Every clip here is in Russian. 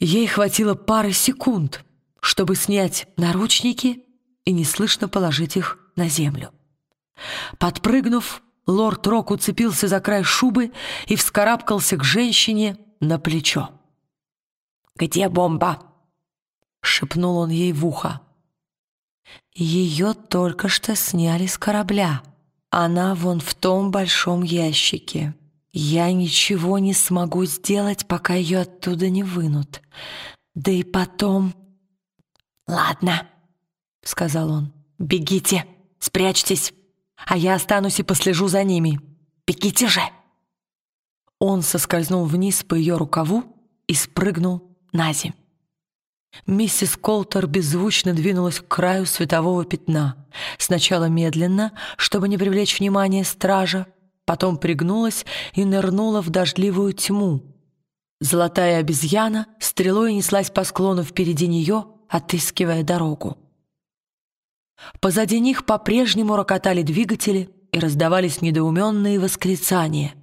Ей хватило пары секунд, чтобы снять наручники и неслышно положить их на землю. Подпрыгнув, лорд Рок уцепился за край шубы и вскарабкался к женщине на плечо. «Где бомба?» — шепнул он ей в ухо. «Ее только что сняли с корабля. Она вон в том большом ящике. Я ничего не смогу сделать, пока ее оттуда не вынут. Да и потом...» «Ладно», — сказал он, — «бегите, спрячьтесь, а я останусь и послежу за ними. Бегите же!» Он соскользнул вниз по ее рукаву и спрыгнул на землю. Миссис Колтер беззвучно двинулась к краю светового пятна. Сначала медленно, чтобы не привлечь внимание стража, потом пригнулась и нырнула в дождливую тьму. Золотая обезьяна стрелой неслась по склону впереди нее, отыскивая дорогу. Позади них по-прежнему рокотали двигатели и раздавались недоуменные восклицания.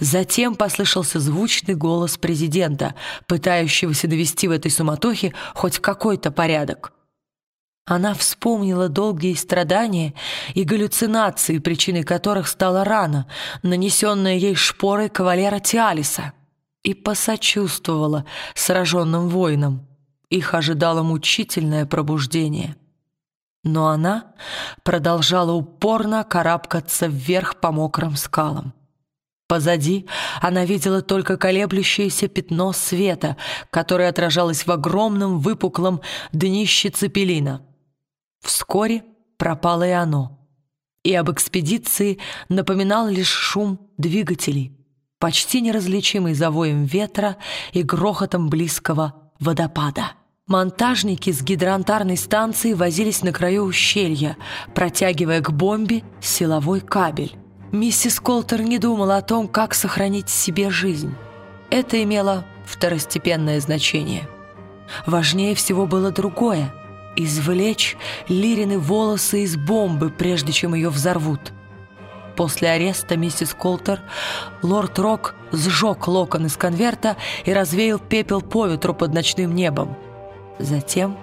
Затем послышался звучный голос президента, пытающегося довести в этой суматохе хоть какой-то порядок. Она вспомнила долгие страдания и галлюцинации, причиной которых стала рана, нанесенная ей шпорой кавалера Тиалиса, и посочувствовала сраженным воинам. Их ожидало мучительное пробуждение. Но она продолжала упорно карабкаться вверх по мокрым скалам. Позади она видела только колеблющееся пятно света, которое отражалось в огромном выпуклом днище цепелина. Вскоре пропало и оно. И об экспедиции напоминал лишь шум двигателей, почти неразличимый завоем ветра и грохотом близкого водопада. Монтажники с гидроантарной станции возились на краю ущелья, протягивая к бомбе силовой кабель. Миссис Колтер не думала о том, как сохранить себе жизнь. Это имело второстепенное значение. Важнее всего было другое — извлечь Лирины волосы из бомбы, прежде чем ее взорвут. После ареста миссис Колтер лорд Рок сжег локон из конверта и развеял пепел по ветру под ночным небом. Затем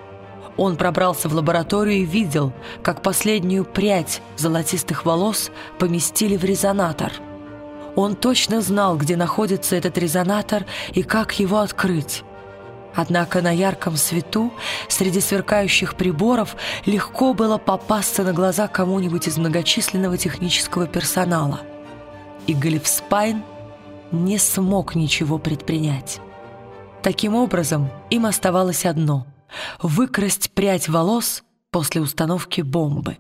он пробрался в лабораторию и видел, как последнюю прядь золотистых волос поместили в резонатор. Он точно знал, где находится этот резонатор и как его открыть. Однако на ярком свету, среди сверкающих приборов, легко было попасться на глаза кому-нибудь из многочисленного технического персонала. И Галифспайн не смог ничего предпринять. Таким образом, им оставалось одно — выкрасть прядь волос после установки бомбы.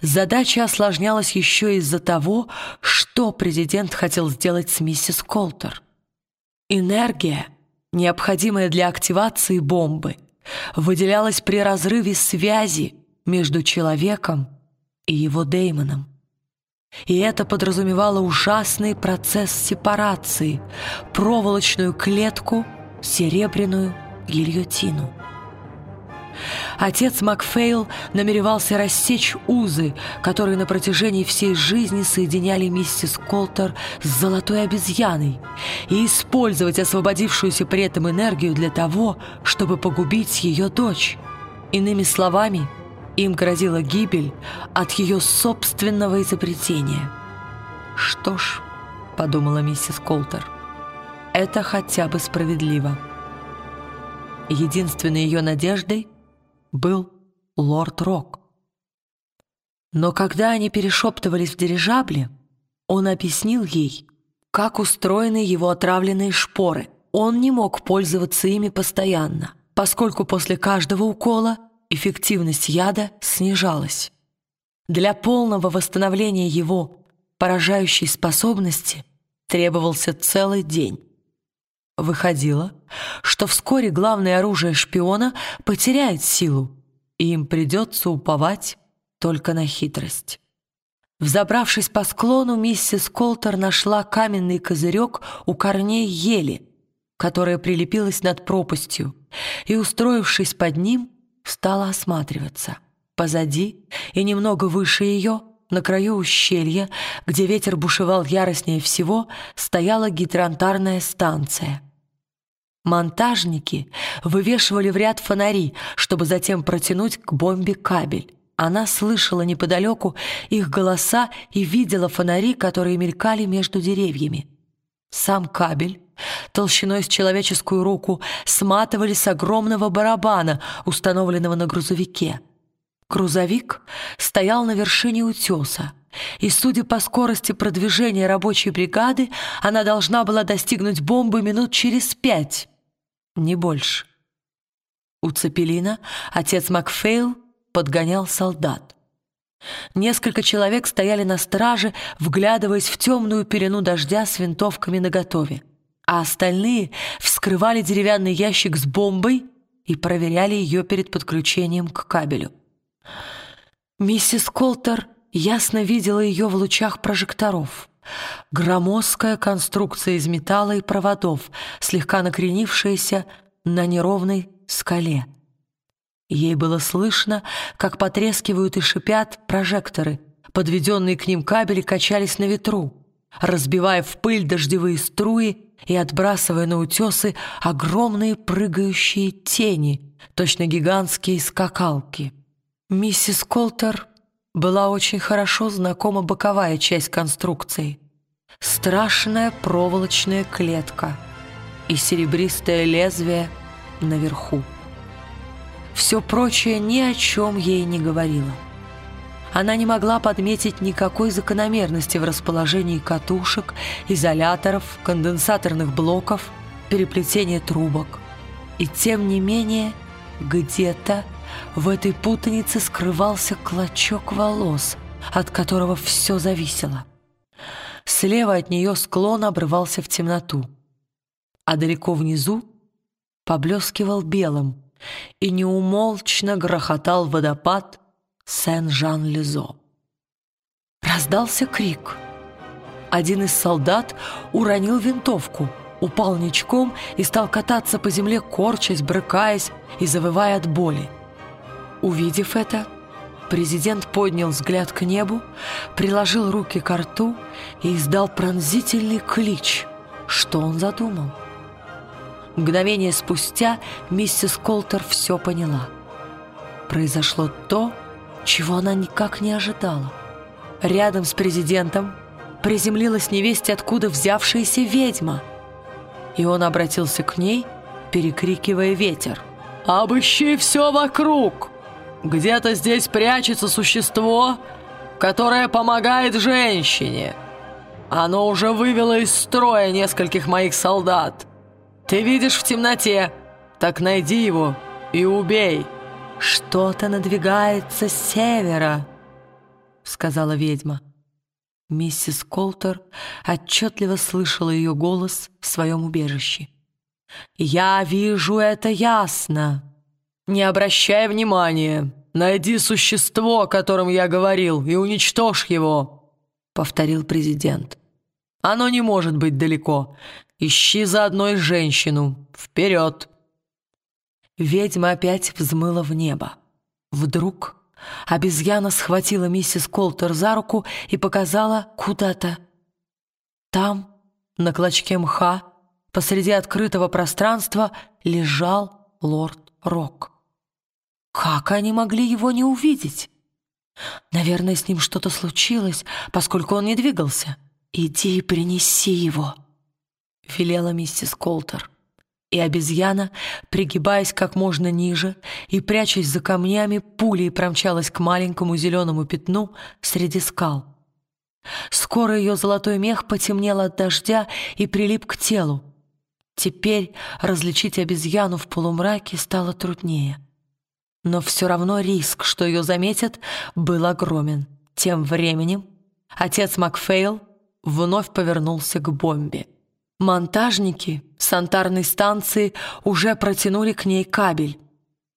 Задача осложнялась еще из-за того, что президент хотел сделать с миссис Колтер. Энергия, необходимая для активации бомбы, выделялась при разрыве связи между человеком и его Деймоном. И это подразумевало ужасный процесс сепарации, проволочную клетку, серебряную гильотину. Отец Макфейл намеревался рассечь узы, которые на протяжении всей жизни соединяли миссис Колтер с золотой обезьяной, и использовать освободившуюся при этом энергию для того, чтобы погубить ее дочь. Иными словами, им грозила гибель от ее собственного изобретения. «Что ж», — подумала миссис Колтер, — «это хотя бы справедливо». Единственной ее надеждой был лорд Рок. Но когда они перешептывались в дирижабле, он объяснил ей, как устроены его отравленные шпоры. Он не мог пользоваться ими постоянно, поскольку после каждого укола эффективность яда снижалась. Для полного восстановления его поражающей способности требовался целый день. Выходило, что вскоре главное оружие шпиона потеряет силу, и им придется уповать только на хитрость. Взобравшись по склону, миссис Колтер нашла каменный козырек у корней ели, которая прилепилась над пропастью, и, устроившись под ним, стала осматриваться. Позади и немного выше ее, на краю ущелья, где ветер бушевал яростнее всего, стояла гидроантарная станция — Монтажники вывешивали в ряд фонари, чтобы затем протянуть к бомбе кабель. Она слышала неподалеку их голоса и видела фонари, которые мелькали между деревьями. Сам кабель, толщиной с человеческую руку, сматывали с огромного барабана, установленного на грузовике. Грузовик стоял на вершине утеса, и, судя по скорости продвижения рабочей бригады, она должна была достигнуть бомбы минут через пять не больше. У Цепелина отец Макфейл подгонял солдат. Несколько человек стояли на страже, вглядываясь в темную пелену дождя с винтовками наготове, а остальные вскрывали деревянный ящик с бомбой и проверяли ее перед подключением к кабелю. Миссис Колтер ясно видела ее в лучах прожекторов — Громоздкая конструкция из металла и проводов, слегка накренившаяся на неровной скале. Ей было слышно, как потрескивают и шипят прожекторы. Подведенные к ним кабели качались на ветру, разбивая в пыль дождевые струи и отбрасывая на утесы огромные прыгающие тени, точно гигантские скакалки. Миссис Колтер была очень хорошо знакома боковая часть конструкции. Страшная проволочная клетка и серебристое лезвие наверху. Все прочее ни о чем ей не говорило. Она не могла подметить никакой закономерности в расположении катушек, изоляторов, конденсаторных блоков, переплетения трубок. И тем не менее, где-то в этой путанице скрывался клочок волос, от которого все зависело. Слева от нее склон обрывался в темноту, а далеко внизу поблескивал белым и неумолчно грохотал водопад Сен-Жан-Лизо. Раздался крик. Один из солдат уронил винтовку, упал ничком и стал кататься по земле, корчась, брыкаясь и завывая от боли. Увидев это, президент поднял взгляд к небу, приложил руки к рту и издал пронзительный клич. Что он задумал? Мгновение спустя миссис Колтер все поняла. Произошло то, чего она никак не ожидала. Рядом с президентом приземлилась невесть, откуда взявшаяся ведьма. И он обратился к ней, перекрикивая ветер. «Обыщи все вокруг!» Где-то здесь прячется существо, которое помогает женщине. Оно уже вывело из строя нескольких моих солдат. Ты видишь в темноте, так найди его и убей. Что-то надвигается с севера, сказала ведьма. Миссис Колтер отчетливо слышала ее голос в своем убежище. «Я вижу это ясно», «Не обращай внимания. Найди существо, о котором я говорил, и уничтожь его», — повторил президент. «Оно не может быть далеко. Ищи заодно и женщину. Вперед!» Ведьма опять взмыла в небо. Вдруг обезьяна схватила миссис Колтер за руку и показала куда-то. Там, на клочке мха, посреди открытого пространства, лежал лорд Рок. Как они могли его не увидеть? Наверное, с ним что-то случилось, поскольку он не двигался. «Иди и принеси его», — велела миссис Колтер. И обезьяна, пригибаясь как можно ниже и прячась за камнями, пулей промчалась к маленькому зеленому пятну среди скал. Скоро ее золотой мех потемнел от дождя и прилип к телу. Теперь различить обезьяну в полумраке стало труднее. Но все равно риск, что ее заметят, был огромен. Тем временем отец Макфейл вновь повернулся к бомбе. Монтажники с антарной станции уже протянули к ней кабель,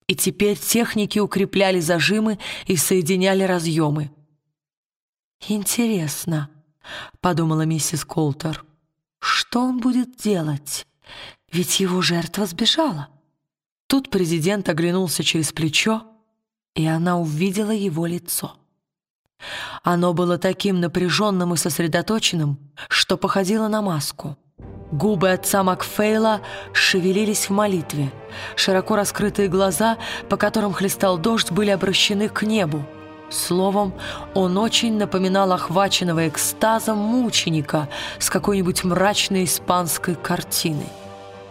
и теперь техники укрепляли зажимы и соединяли разъемы. «Интересно», — подумала миссис Колтер, — «что он будет делать? Ведь его жертва сбежала». Тут президент оглянулся через плечо, и она увидела его лицо. Оно было таким напряженным и сосредоточенным, что походило на маску. Губы отца Макфейла шевелились в молитве. Широко раскрытые глаза, по которым хлестал дождь, были обращены к небу. Словом, он очень напоминал охваченного экстазом мученика с какой-нибудь мрачной испанской картины.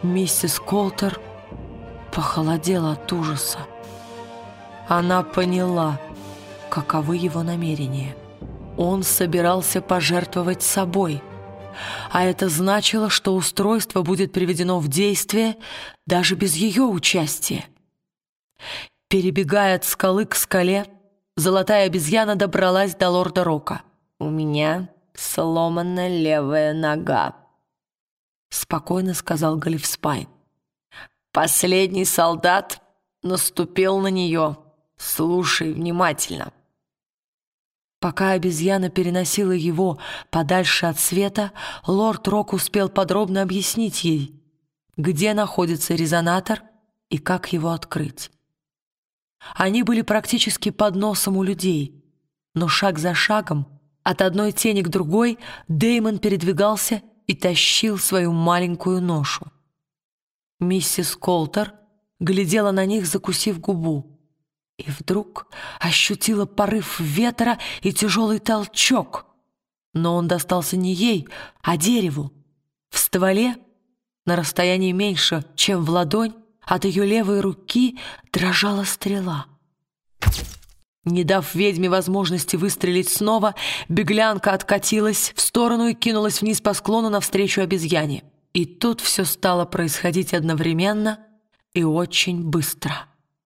Миссис Колтер похолодела от ужаса. Она поняла, каковы его намерения. Он собирался пожертвовать собой, а это значило, что устройство будет приведено в действие даже без ее участия. Перебегая от скалы к скале, золотая обезьяна добралась до лорда Рока. «У меня сломана левая нога», — спокойно сказал Галифспайн. «Последний солдат наступил на нее. Слушай внимательно». Пока обезьяна переносила его подальше от света, лорд Рок успел подробно объяснить ей, где находится резонатор и как его открыть. Они были практически под носом у людей, но шаг за шагом, от одной тени к другой, Деймон передвигался и тащил свою маленькую ношу. Миссис Колтер глядела на них, закусив губу и вдруг ощутила порыв ветра и тяжелый толчок. Но он достался не ей, а дереву. В стволе, на расстоянии меньше, чем в ладонь, от ее левой руки дрожала стрела. Не дав ведьме возможности выстрелить снова, беглянка откатилась в сторону и кинулась вниз по склону навстречу обезьяне. И тут все стало происходить одновременно и очень быстро.